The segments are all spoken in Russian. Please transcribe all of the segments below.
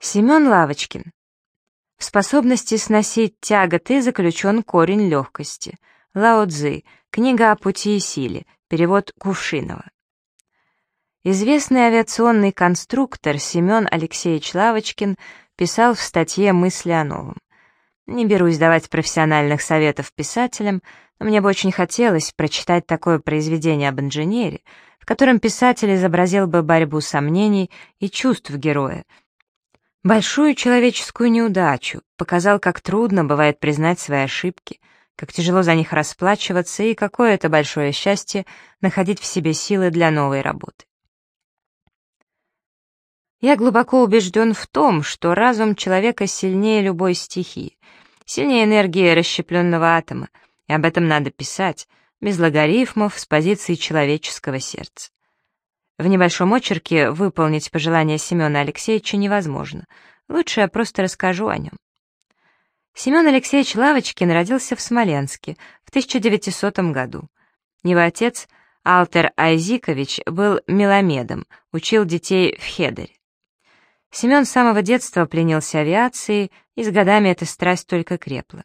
Семен Лавочкин. В способности сносить тяготы заключен корень легкости. Лао Цзы. Книга о пути и силе. Перевод Кувшинова. Известный авиационный конструктор Семен Алексеевич Лавочкин писал в статье «Мысли о новом». Не берусь давать профессиональных советов писателям, но мне бы очень хотелось прочитать такое произведение об инженере, в котором писатель изобразил бы борьбу сомнений и чувств героя, большую человеческую неудачу, показал, как трудно бывает признать свои ошибки, как тяжело за них расплачиваться и какое это большое счастье находить в себе силы для новой работы. Я глубоко убежден в том, что разум человека сильнее любой стихии, сильнее энергии расщепленного атома, и об этом надо писать, без логарифмов, с позиции человеческого сердца. В небольшом очерке выполнить пожелания Семена Алексеевича невозможно. Лучше я просто расскажу о нем. Семен Алексеевич Лавочкин родился в Смоленске в 1900 году. Его отец, Алтер Айзикович, был меломедом, учил детей в Хедере. Семен с самого детства пленился авиацией, и с годами эта страсть только крепла.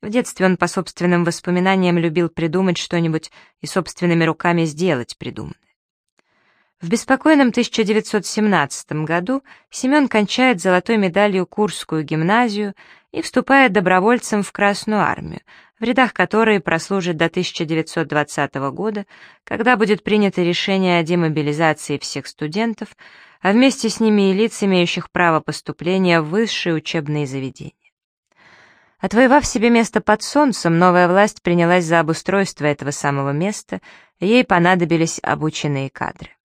В детстве он по собственным воспоминаниям любил придумать что-нибудь и собственными руками сделать придуманное. В беспокойном 1917 году Семен кончает золотой медалью Курскую гимназию и вступает добровольцем в Красную армию, в рядах которой прослужит до 1920 года, когда будет принято решение о демобилизации всех студентов, а вместе с ними и лиц, имеющих право поступления в высшие учебные заведения. Отвоевав себе место под солнцем, новая власть принялась за обустройство этого самого места, ей понадобились обученные кадры.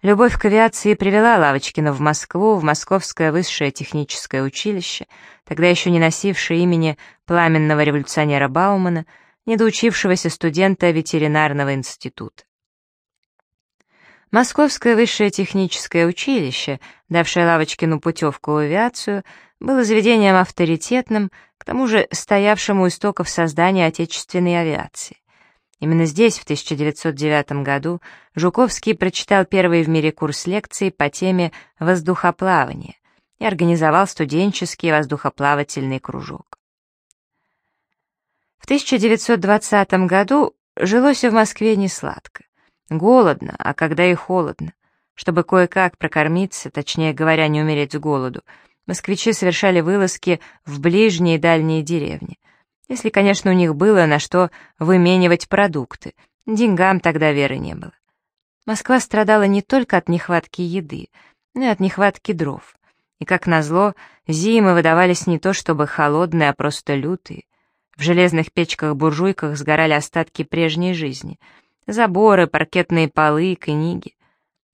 Любовь к авиации привела Лавочкина в Москву, в Московское высшее техническое училище, тогда еще не носившее имени пламенного революционера Баумана, недоучившегося студента ветеринарного института. Московское высшее техническое училище, давшее Лавочкину путевку в авиацию, было заведением авторитетным, к тому же стоявшим у истоков создания отечественной авиации. Именно здесь, в 1909 году, Жуковский прочитал первый в мире курс лекций по теме воздухоплавания и организовал студенческий воздухоплавательный кружок. В 1920 году жилось в Москве не сладко. Голодно, а когда и холодно. Чтобы кое-как прокормиться, точнее говоря, не умереть с голоду, москвичи совершали вылазки в ближние и дальние деревни. Если, конечно, у них было на что выменивать продукты. Деньгам тогда веры не было. Москва страдала не только от нехватки еды, но и от нехватки дров. И, как назло, зимы выдавались не то чтобы холодные, а просто лютые. В железных печках-буржуйках сгорали остатки прежней жизни — Заборы, паркетные полы, книги.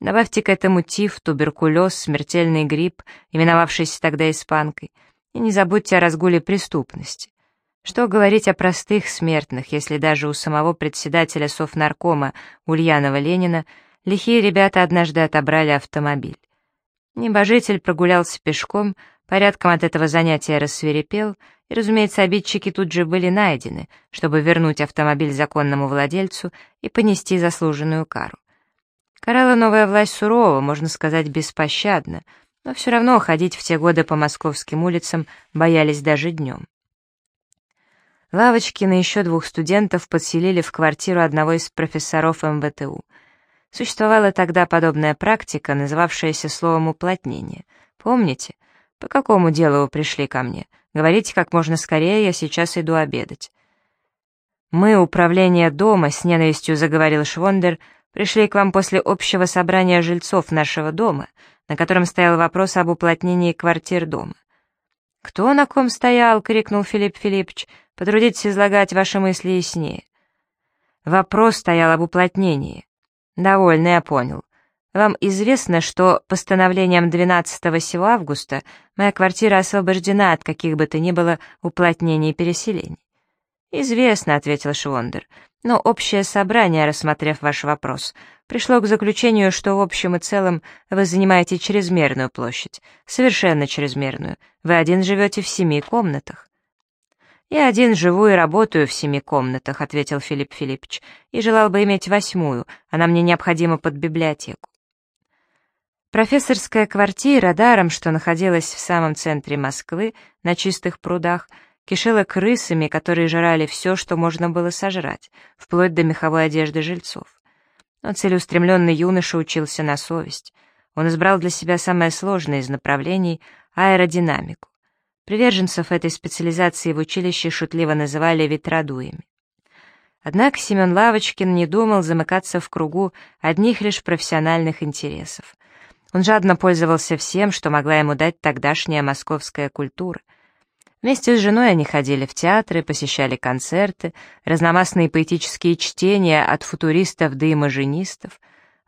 Добавьте к этому тиф, туберкулез, смертельный грипп, именовавшийся тогда испанкой. И не забудьте о разгуле преступности. Что говорить о простых смертных, если даже у самого председателя Совнаркома Ульянова Ленина лихие ребята однажды отобрали автомобиль. Небожитель прогулялся пешком, порядком от этого занятия рассверепел, и, разумеется, обидчики тут же были найдены, чтобы вернуть автомобиль законному владельцу и понести заслуженную кару. Карала новая власть сурово, можно сказать, беспощадно, но все равно ходить в те годы по московским улицам боялись даже днем. Лавочкина и еще двух студентов подселили в квартиру одного из профессоров МВТУ. Существовала тогда подобная практика, называвшаяся словом «уплотнение». Помните? По какому делу вы пришли ко мне? Говорите как можно скорее, я сейчас иду обедать. Мы, управление дома, с ненавистью заговорил Швондер, пришли к вам после общего собрания жильцов нашего дома, на котором стоял вопрос об уплотнении квартир дома. «Кто на ком стоял?» — крикнул Филипп Филиппович. «Потрудитесь излагать ваши мысли яснее». Вопрос стоял об уплотнении. «Довольно, я понял. Вам известно, что постановлением 12 сего августа моя квартира освобождена от каких бы то ни было уплотнений и переселений?» «Известно», — ответил Швондер, «но общее собрание, рассмотрев ваш вопрос, пришло к заключению, что в общем и целом вы занимаете чрезмерную площадь, совершенно чрезмерную. Вы один живете в семи комнатах». «Я один живу и работаю в семи комнатах», — ответил Филипп Филиппович, «и желал бы иметь восьмую, она мне необходима под библиотеку». Профессорская квартира, даром, что находилась в самом центре Москвы, на чистых прудах, кишела крысами, которые жрали все, что можно было сожрать, вплоть до меховой одежды жильцов. Но целеустремленный юноша учился на совесть. Он избрал для себя самое сложное из направлений — аэродинамику. Приверженцев этой специализации в училище шутливо называли ветродуями. Однако Семен Лавочкин не думал замыкаться в кругу одних лишь профессиональных интересов. Он жадно пользовался всем, что могла ему дать тогдашняя московская культура. Вместе с женой они ходили в театры, посещали концерты, разномастные поэтические чтения от футуристов до имажинистов.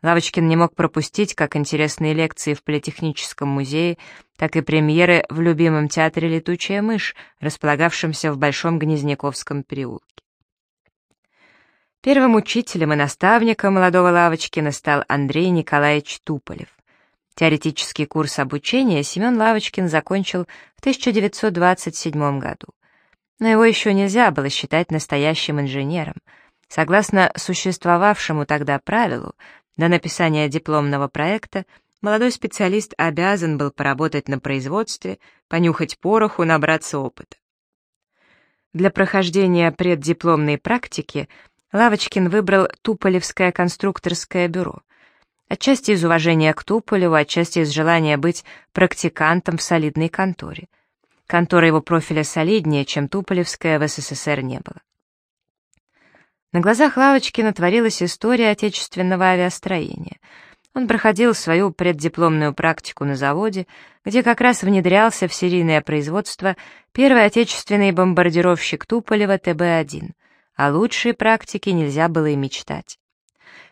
Лавочкин не мог пропустить как интересные лекции в Политехническом музее, так и премьеры в любимом театре «Летучая мышь», располагавшемся в Большом Гнезняковском переулке. Первым учителем и наставником молодого Лавочкина стал Андрей Николаевич Туполев. Теоретический курс обучения Семен Лавочкин закончил в 1927 году. Но его еще нельзя было считать настоящим инженером. Согласно существовавшему тогда правилу, до написания дипломного проекта молодой специалист обязан был поработать на производстве, понюхать пороху, набраться опыта. Для прохождения преддипломной практики Лавочкин выбрал Туполевское конструкторское бюро — Отчасти из уважения к Туполеву, отчасти из желания быть практикантом в солидной конторе. Контора его профиля солиднее, чем Туполевская в СССР не было. На глазах Лавочкина творилась история отечественного авиастроения. Он проходил свою преддипломную практику на заводе, где как раз внедрялся в серийное производство первый отечественный бомбардировщик Туполева ТБ-1. О лучшей практике нельзя было и мечтать.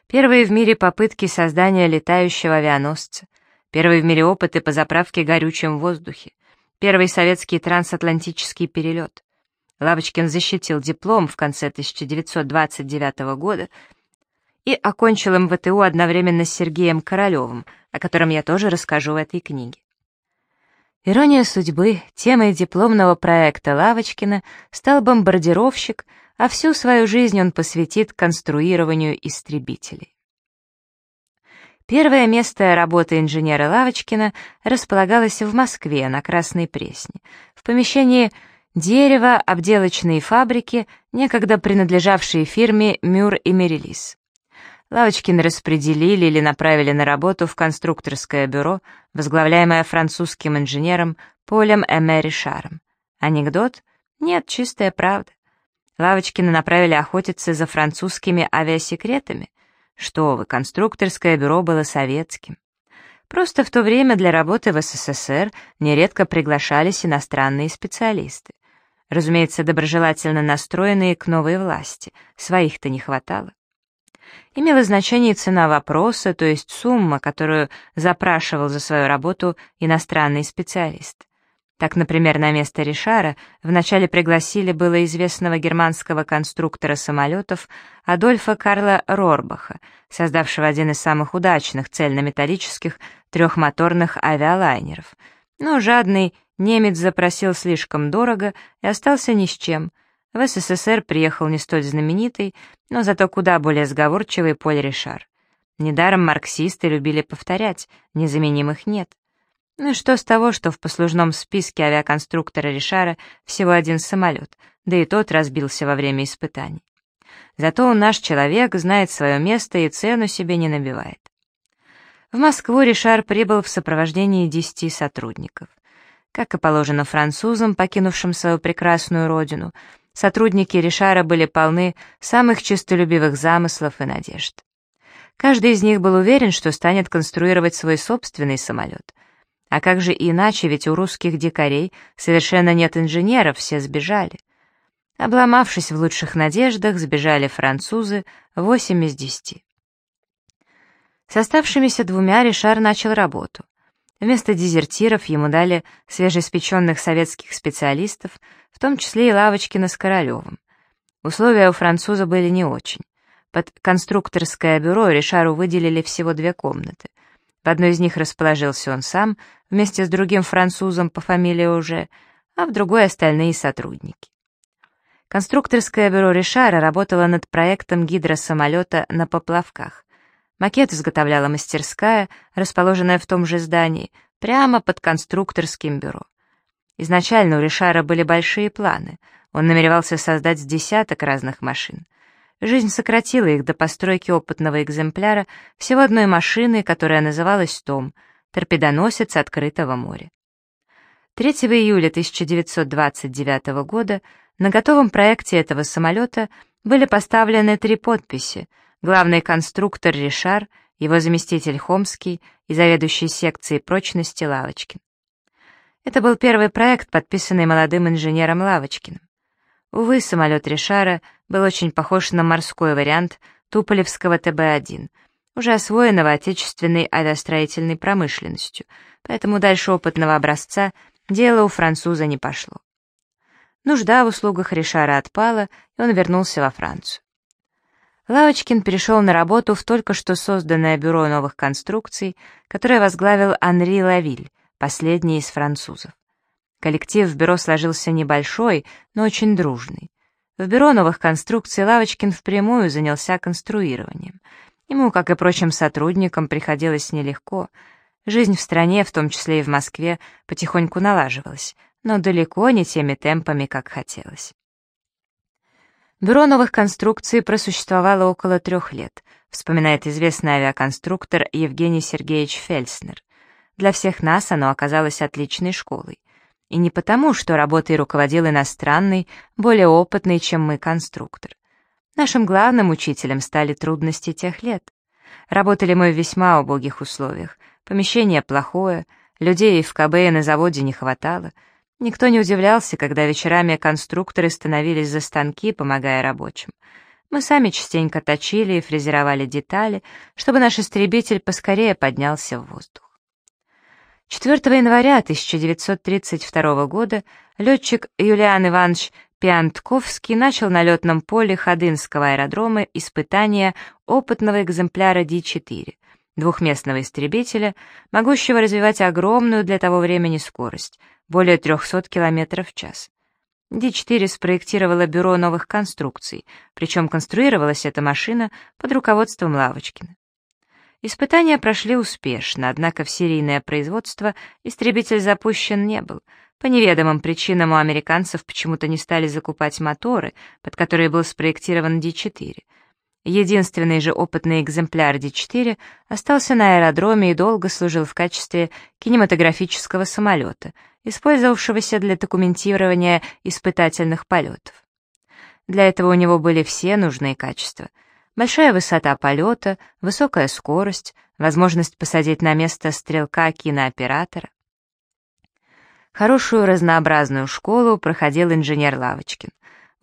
Первые в мире попытки создания летающего авианосца, первые в мире опыты по заправке горючим в воздухе, первый советский трансатлантический перелет. Лавочкин защитил диплом в конце 1929 года и окончил МВТУ одновременно с Сергеем Королевым, о котором я тоже расскажу в этой книге. Ирония судьбы, темой дипломного проекта Лавочкина стал бомбардировщик — а всю свою жизнь он посвятит конструированию истребителей. Первое место работы инженера Лавочкина располагалось в Москве, на Красной Пресне, в помещении дерева обделочной фабрики, некогда принадлежавшей фирме «Мюр и Мерилис». Лавочкина распределили или направили на работу в конструкторское бюро, возглавляемое французским инженером Полем Эме Ришаром. Анекдот? Нет, чистая правда. Лавочкина направили охотиться за французскими авиасекретами. Что вы, конструкторское бюро было советским. Просто в то время для работы в СССР нередко приглашались иностранные специалисты. Разумеется, доброжелательно настроенные к новой власти, своих-то не хватало. Имело значение цена вопроса, то есть сумма, которую запрашивал за свою работу иностранный специалист. Так, например, на место Ришара вначале пригласили было известного германского конструктора самолетов Адольфа Карла Рорбаха, создавшего один из самых удачных цельнометаллических трехмоторных авиалайнеров. Но жадный немец запросил слишком дорого и остался ни с чем. В СССР приехал не столь знаменитый, но зато куда более сговорчивый Поль Ришар. Недаром марксисты любили повторять, незаменимых нет. Ну и что с того, что в послужном списке авиаконструктора Ришара всего один самолет, да и тот разбился во время испытаний. Зато наш человек, знает свое место и цену себе не набивает. В Москву Ришар прибыл в сопровождении десяти сотрудников. Как и положено французам, покинувшим свою прекрасную родину, сотрудники Ришара были полны самых честолюбивых замыслов и надежд. Каждый из них был уверен, что станет конструировать свой собственный самолет — а как же иначе, ведь у русских дикарей совершенно нет инженеров, все сбежали. Обломавшись в лучших надеждах, сбежали французы, восемь из десяти. С оставшимися двумя Ришар начал работу. Вместо дезертиров ему дали свежеиспеченных советских специалистов, в том числе и Лавочкина с Королевым. Условия у француза были не очень. Под конструкторское бюро Ришару выделили всего две комнаты — в одной из них расположился он сам, вместе с другим французом по фамилии уже, а в другой остальные сотрудники. Конструкторское бюро Ришара работало над проектом гидросамолета на поплавках. Макет изготовляла мастерская, расположенная в том же здании, прямо под конструкторским бюро. Изначально у Ришара были большие планы. Он намеревался создать десяток разных машин. Жизнь сократила их до постройки опытного экземпляра всего одной машины, которая называлась «Том», торпедоносец открытого моря. 3 июля 1929 года на готовом проекте этого самолета были поставлены три подписи — главный конструктор Ришар, его заместитель Хомский и заведующий секцией прочности Лавочкин. Это был первый проект, подписанный молодым инженером Лавочкиным. Увы, самолет Ришара был очень похож на морской вариант Туполевского ТБ-1, уже освоенного отечественной авиастроительной промышленностью, поэтому дальше опытного образца дело у француза не пошло. Нужда в услугах Ришара отпала, и он вернулся во Францию. Лавочкин перешел на работу в только что созданное бюро новых конструкций, которое возглавил Анри Лавиль, последний из французов. Коллектив в бюро сложился небольшой, но очень дружный. В бюро новых конструкций Лавочкин впрямую занялся конструированием. Ему, как и прочим сотрудникам, приходилось нелегко. Жизнь в стране, в том числе и в Москве, потихоньку налаживалась, но далеко не теми темпами, как хотелось. Бюро новых конструкций просуществовало около трех лет, вспоминает известный авиаконструктор Евгений Сергеевич Фельснер. Для всех нас оно оказалось отличной школой. И не потому, что работой руководил иностранный, более опытный, чем мы, конструктор. Нашим главным учителем стали трудности тех лет. Работали мы в весьма убогих условиях. Помещение плохое, людей в КБ и на заводе не хватало. Никто не удивлялся, когда вечерами конструкторы становились за станки, помогая рабочим. Мы сами частенько точили и фрезеровали детали, чтобы наш истребитель поскорее поднялся в воздух. 4 января 1932 года летчик Юлиан Иванович Пиантковский начал на летном поле Ходынского аэродрома испытания опытного экземпляра Ди-4, двухместного истребителя, могущего развивать огромную для того времени скорость, более 300 км в час. Ди-4 спроектировало бюро новых конструкций, причем конструировалась эта машина под руководством Лавочкина. Испытания прошли успешно, однако в серийное производство истребитель запущен не был. По неведомым причинам у американцев почему-то не стали закупать моторы, под которые был спроектирован Ди-4. Единственный же опытный экземпляр Ди-4 остался на аэродроме и долго служил в качестве кинематографического самолета, использовавшегося для документирования испытательных полетов. Для этого у него были все нужные качества — Большая высота полета, высокая скорость, возможность посадить на место стрелка кинооператора. Хорошую разнообразную школу проходил инженер Лавочкин.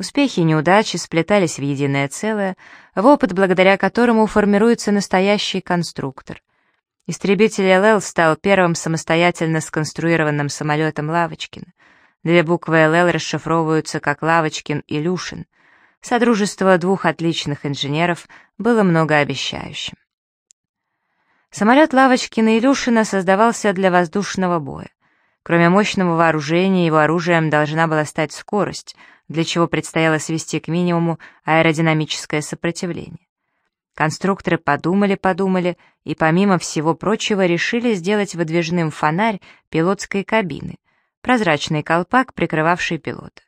Успехи и неудачи сплетались в единое целое, в опыт, благодаря которому формируется настоящий конструктор. Истребитель ЛЛ стал первым самостоятельно сконструированным самолетом Лавочкина. Две буквы ЛЛ расшифровываются как Лавочкин и Люшин — Содружество двух отличных инженеров было многообещающим. Самолет Лавочкина и Илюшина создавался для воздушного боя. Кроме мощного вооружения, его оружием должна была стать скорость, для чего предстояло свести к минимуму аэродинамическое сопротивление. Конструкторы подумали-подумали и, помимо всего прочего, решили сделать выдвижным фонарь пилотской кабины, прозрачный колпак, прикрывавший пилота.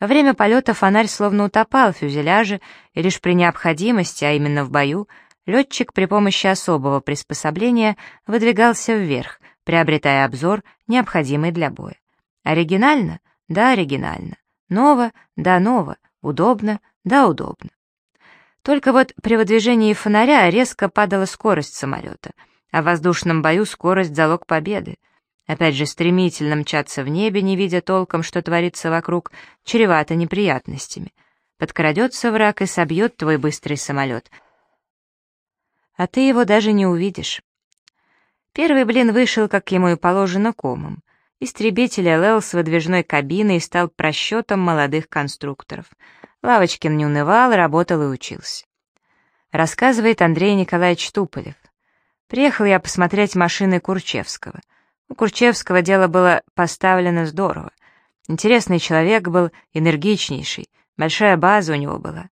Во время полета фонарь словно утопал в фюзеляже, и лишь при необходимости, а именно в бою, летчик при помощи особого приспособления выдвигался вверх, приобретая обзор, необходимый для боя. Оригинально? Да, оригинально. Ново? Да, ново. Удобно? Да, удобно. Только вот при выдвижении фонаря резко падала скорость самолета, а в воздушном бою скорость — залог победы. Опять же, стремительно мчаться в небе, не видя толком, что творится вокруг, чревато неприятностями. Подкрадется враг и собьет твой быстрый самолет. А ты его даже не увидишь. Первый блин вышел, как ему и положено, комом. Истребитель ЛЛ с выдвижной кабиной стал просчетом молодых конструкторов. Лавочкин не унывал, работал и учился. Рассказывает Андрей Николаевич Туполев. Приехал я посмотреть машины Курчевского — у Курчевского дело было поставлено здорово. Интересный человек был, энергичнейший, большая база у него была.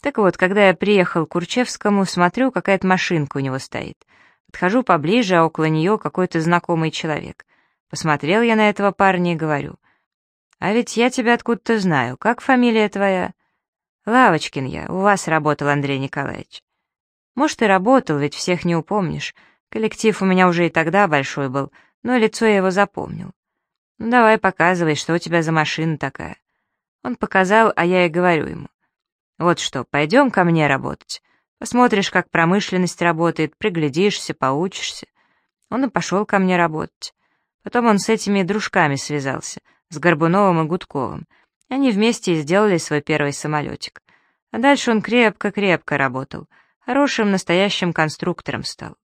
Так вот, когда я приехал к Курчевскому, смотрю, какая-то машинка у него стоит. Подхожу поближе, а около нее какой-то знакомый человек. Посмотрел я на этого парня и говорю, «А ведь я тебя откуда-то знаю. Как фамилия твоя?» «Лавочкин я. У вас работал Андрей Николаевич». «Может, и работал, ведь всех не упомнишь. Коллектив у меня уже и тогда большой был, но лицо я его запомнил. Ну давай показывай, что у тебя за машина такая». Он показал, а я и говорю ему. Вот что, пойдем ко мне работать. Посмотришь, как промышленность работает, приглядишься, поучишься. Он и пошел ко мне работать. Потом он с этими дружками связался, с Горбуновым и Гудковым. Они вместе и сделали свой первый самолетик. А дальше он крепко-крепко работал. Хорошим настоящим конструктором стал.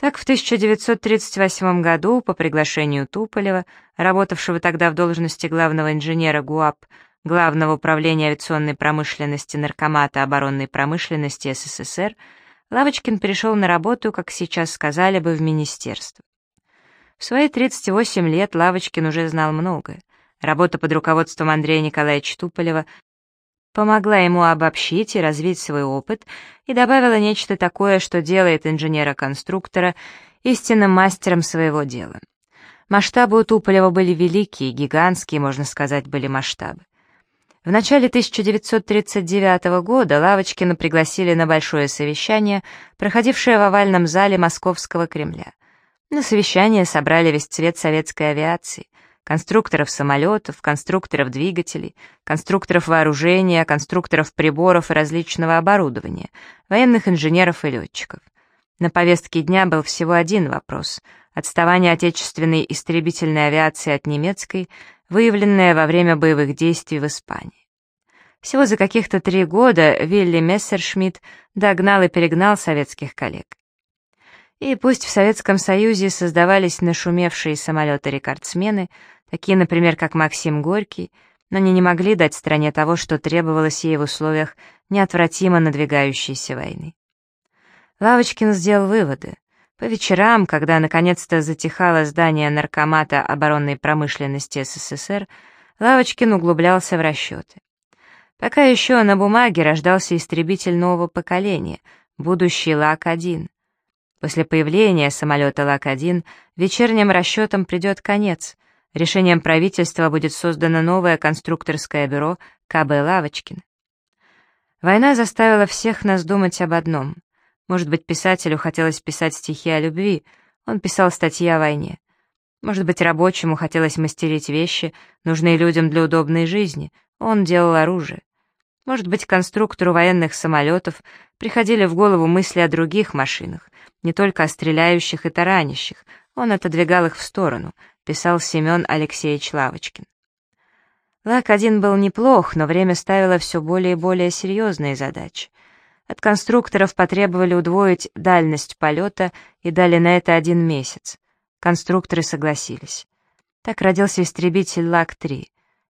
Так в 1938 году по приглашению Туполева, работавшего тогда в должности главного инженера ГУАП, Главного управления авиационной промышленности Наркомата оборонной промышленности СССР, Лавочкин перешел на работу, как сейчас сказали бы, в министерство. В свои 38 лет Лавочкин уже знал многое. Работа под руководством Андрея Николаевича Туполева помогла ему обобщить и развить свой опыт и добавила нечто такое, что делает инженера-конструктора истинным мастером своего дела. Масштабы у Туполева были великие, гигантские, можно сказать, были масштабы. В начале 1939 года Лавочкина пригласили на большое совещание, проходившее в овальном зале Московского Кремля. На совещание собрали весь цвет советской авиации, конструкторов самолетов, конструкторов двигателей, конструкторов вооружения, конструкторов приборов и различного оборудования, военных инженеров и летчиков. На повестке дня был всего один вопрос — отставание отечественной истребительной авиации от немецкой — выявленная во время боевых действий в Испании. Всего за каких-то три года Вилли Мессершмитт догнал и перегнал советских коллег. И пусть в Советском Союзе создавались нашумевшие самолеты-рекордсмены, такие, например, как Максим Горький, но они не могли дать стране того, что требовалось ей в условиях неотвратимо надвигающейся войны. Лавочкин сделал выводы. По вечерам, когда наконец-то затихало здание Наркомата оборонной промышленности СССР, Лавочкин углублялся в расчеты. Пока еще на бумаге рождался истребитель нового поколения, будущий ЛАК-1. После появления самолета ЛАК-1 вечерним расчетам придет конец. Решением правительства будет создано новое конструкторское бюро КБ Лавочкин. Война заставила всех нас думать об одном — может быть, писателю хотелось писать стихи о любви, он писал статьи о войне. Может быть, рабочему хотелось мастерить вещи, нужные людям для удобной жизни, он делал оружие. Может быть, конструктору военных самолетов приходили в голову мысли о других машинах, не только о стреляющих и таранящих, он отодвигал их в сторону, писал Семен Алексеевич Лавочкин. Лак-1 был неплох, но время ставило все более и более серьезные задачи. От конструкторов потребовали удвоить дальность полета и дали на это один месяц. Конструкторы согласились. Так родился истребитель ЛАК-3.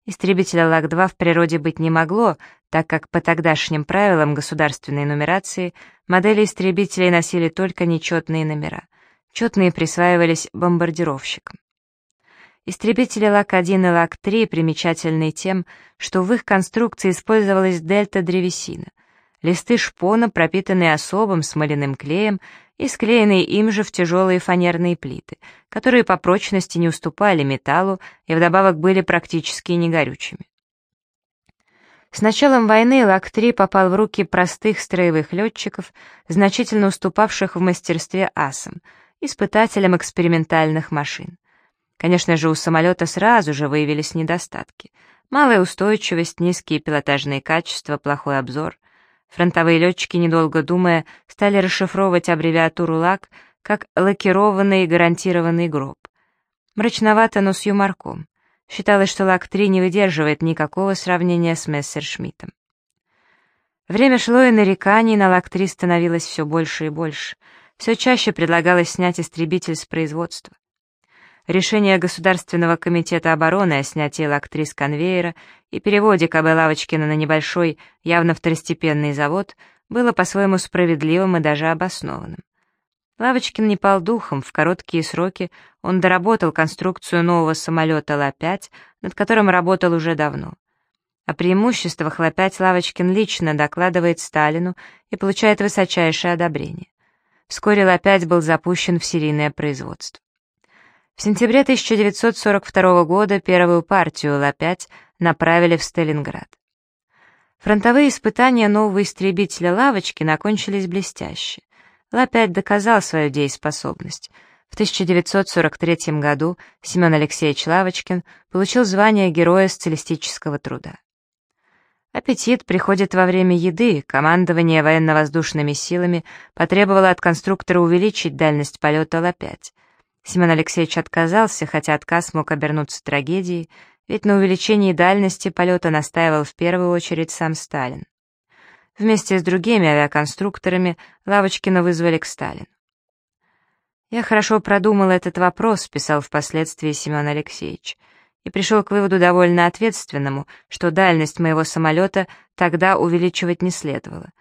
Истребителя ЛАК-2 в природе быть не могло, так как по тогдашним правилам государственной нумерации модели истребителей носили только нечетные номера. Четные присваивались бомбардировщикам. Истребители ЛАК-1 и ЛАК-3 примечательны тем, что в их конструкции использовалась дельта-древесина листы шпона, пропитанные особым смоляным клеем и склеенные им же в тяжелые фанерные плиты, которые по прочности не уступали металлу и вдобавок были практически негорючими. С началом войны ЛАК-3 попал в руки простых строевых летчиков, значительно уступавших в мастерстве асам, испытателям экспериментальных машин. Конечно же, у самолета сразу же выявились недостатки. Малая устойчивость, низкие пилотажные качества, плохой обзор. Фронтовые летчики, недолго думая, стали расшифровывать аббревиатуру ЛАК как «лакированный гарантированный гроб». Мрачновато, но с юморком. Считалось, что ЛАК-3 не выдерживает никакого сравнения с Мессершмиттом. Время шло, и нареканий на ЛАК-3 становилось все больше и больше. Все чаще предлагалось снять истребитель с производства. Решение Государственного комитета обороны о снятии лактри с конвейера и переводе КБ Лавочкина на небольшой, явно второстепенный завод было по-своему справедливым и даже обоснованным. Лавочкин не пал духом, в короткие сроки он доработал конструкцию нового самолета Ла-5, над которым работал уже давно. О преимуществах Лопять Лавочкин лично докладывает Сталину и получает высочайшее одобрение. Вскоре Лопять был запущен в серийное производство. В сентябре 1942 года первую партию Ла-5 направили в Сталинград. Фронтовые испытания нового истребителя «Лавочки» закончились блестяще. Ла-5 доказал свою дееспособность. В 1943 году Семен Алексеевич Лавочкин получил звание Героя социалистического труда. Аппетит приходит во время еды, командование военно-воздушными силами потребовало от конструктора увеличить дальность полета Ла-5. Семен Алексеевич отказался, хотя отказ мог обернуться трагедией, ведь на увеличении дальности полета настаивал в первую очередь сам Сталин. Вместе с другими авиаконструкторами Лавочкина вызвали к Сталину. «Я хорошо продумал этот вопрос», — писал впоследствии Семен Алексеевич, и пришел к выводу довольно ответственному, что дальность моего самолета тогда увеличивать не следовало.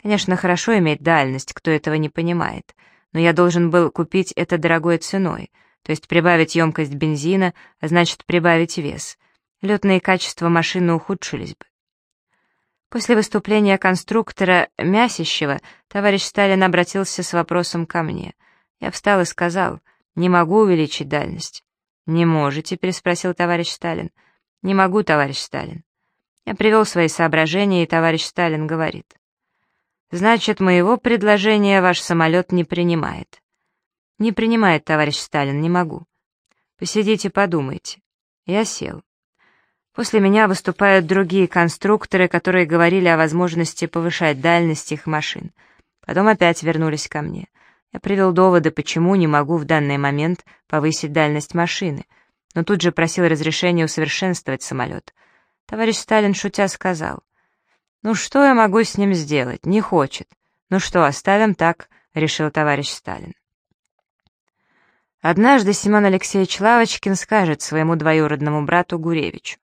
Конечно, хорошо иметь дальность, кто этого не понимает — но я должен был купить это дорогой ценой, то есть прибавить емкость бензина, а значит прибавить вес. Летные качества машины ухудшились бы. После выступления конструктора Мясищева товарищ Сталин обратился с вопросом ко мне. Я встал и сказал, не могу увеличить дальность. «Не можете?» — переспросил товарищ Сталин. «Не могу, товарищ Сталин». Я привел свои соображения, и товарищ Сталин говорит. Значит, моего предложения ваш самолет не принимает. Не принимает, товарищ Сталин, не могу. Посидите, подумайте. Я сел. После меня выступают другие конструкторы, которые говорили о возможности повышать дальность их машин. Потом опять вернулись ко мне. Я привел доводы, почему не могу в данный момент повысить дальность машины, но тут же просил разрешения усовершенствовать самолет. Товарищ Сталин, шутя, сказал, «Ну что я могу с ним сделать? Не хочет. Ну что, оставим так», — решил товарищ Сталин. Однажды Семен Алексеевич Лавочкин скажет своему двоюродному брату Гуревичу.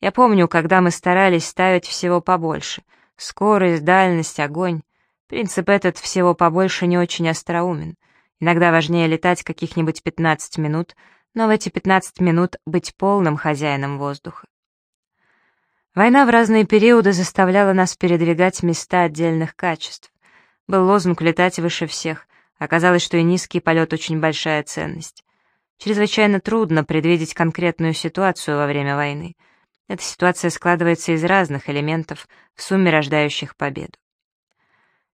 «Я помню, когда мы старались ставить всего побольше. Скорость, дальность, огонь. Принцип этот всего побольше не очень остроумен. Иногда важнее летать каких-нибудь 15 минут, но в эти 15 минут быть полным хозяином воздуха. Война в разные периоды заставляла нас передвигать места отдельных качеств. Был лозунг «летать выше всех», оказалось, что и низкий полет очень большая ценность. Чрезвычайно трудно предвидеть конкретную ситуацию во время войны. Эта ситуация складывается из разных элементов, в сумме рождающих победу.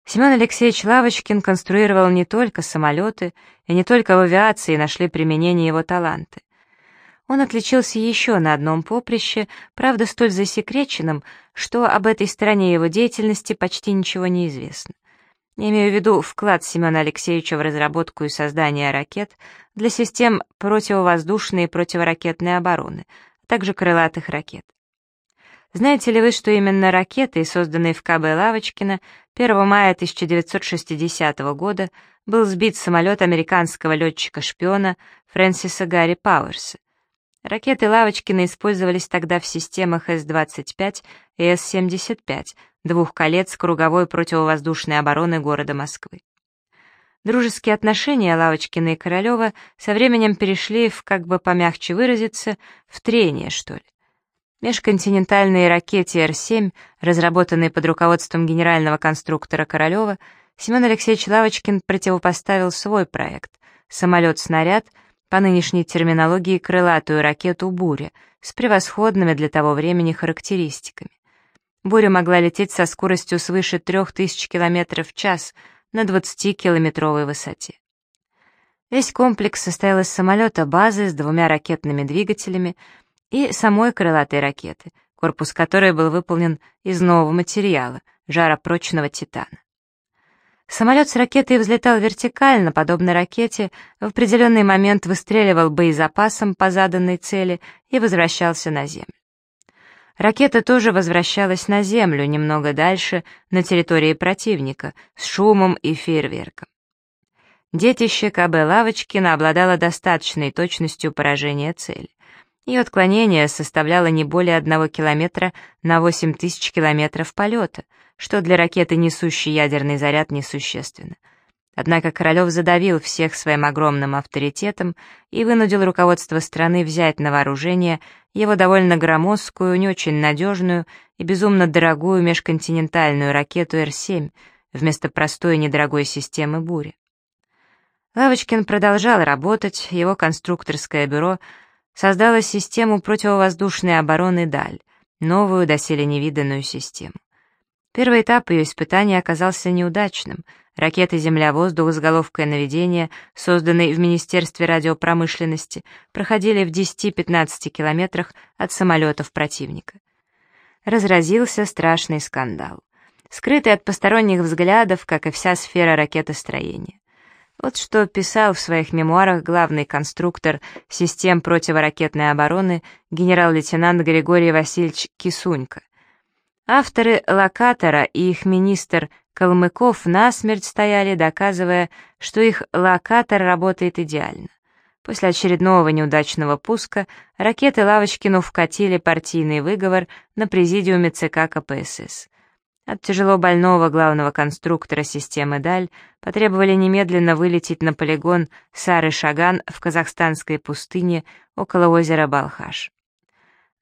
Семен Алексеевич Лавочкин конструировал не только самолеты, и не только в авиации нашли применение его таланты. Он отличился еще на одном поприще, правда столь засекреченном, что об этой стороне его деятельности почти ничего не известно. Я имею в виду вклад Семена Алексеевича в разработку и создание ракет для систем противовоздушной и противоракетной обороны, а также крылатых ракет. Знаете ли вы, что именно ракетой, созданной в КБ Лавочкина 1 мая 1960 года, был сбит самолет американского летчика-шпиона Фрэнсиса Гарри Пауэрса? Ракеты Лавочкина использовались тогда в системах С-25 и С-75, двух колец круговой противовоздушной обороны города Москвы. Дружеские отношения Лавочкина и Королева со временем перешли в, как бы помягче выразиться, в трение, что ли. Межконтинентальные ракеты Р-7, разработанные под руководством генерального конструктора Королева, Семен Алексеевич Лавочкин противопоставил свой проект — самолет-снаряд — по нынешней терминологии крылатую ракету «Буря» с превосходными для того времени характеристиками. Буря могла лететь со скоростью свыше 3000 км в час на 20-километровой высоте. Весь комплекс состоял из самолета базы с двумя ракетными двигателями и самой крылатой ракеты, корпус которой был выполнен из нового материала, жаропрочного титана. Самолет с ракетой взлетал вертикально, подобно ракете, в определенный момент выстреливал боезапасом по заданной цели и возвращался на Землю. Ракета тоже возвращалась на Землю, немного дальше, на территории противника, с шумом и фейерверком. Детище КБ Лавочкина обладало достаточной точностью поражения цели. Ее отклонение составляло не более одного километра на 8 тысяч километров полета — что для ракеты, несущей ядерный заряд, несущественно. Однако Королев задавил всех своим огромным авторитетом и вынудил руководство страны взять на вооружение его довольно громоздкую, не очень надежную и безумно дорогую межконтинентальную ракету Р-7 вместо простой и недорогой системы «Бури». Лавочкин продолжал работать, его конструкторское бюро создало систему противовоздушной обороны «Даль», новую, доселе невиданную систему. Первый этап ее испытаний оказался неудачным. Ракеты «Земля-воздух» с головкой наведения, созданной в Министерстве радиопромышленности, проходили в 10-15 километрах от самолетов противника. Разразился страшный скандал, скрытый от посторонних взглядов, как и вся сфера ракетостроения. Вот что писал в своих мемуарах главный конструктор систем противоракетной обороны генерал-лейтенант Григорий Васильевич Кисунько. Авторы «Локатора» и их министр Калмыков насмерть стояли, доказывая, что их локатор работает идеально. После очередного неудачного пуска ракеты Лавочкину вкатили партийный выговор на президиуме ЦК КПСС. От тяжело больного главного конструктора системы «Даль» потребовали немедленно вылететь на полигон Сары-Шаган в казахстанской пустыне около озера Балхаш.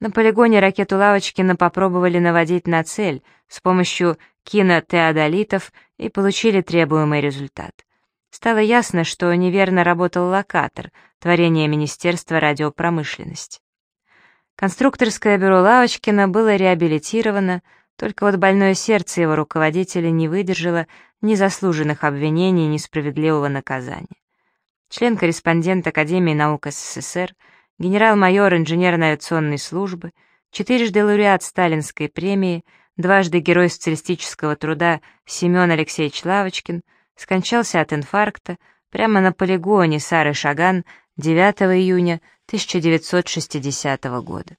На полигоне ракету Лавочкина попробовали наводить на цель с помощью кинотеодолитов и получили требуемый результат. Стало ясно, что неверно работал локатор, творение Министерства радиопромышленности. Конструкторское бюро Лавочкина было реабилитировано, только вот больное сердце его руководителя не выдержало ни заслуженных обвинений, ни справедливого наказания. Член-корреспондент Академии наук СССР, генерал-майор инженерно-авиационной службы, четырежды лауреат Сталинской премии, дважды Герой социалистического труда Семен Алексеевич Лавочкин скончался от инфаркта прямо на полигоне Сары Шаган 9 июня 1960 года.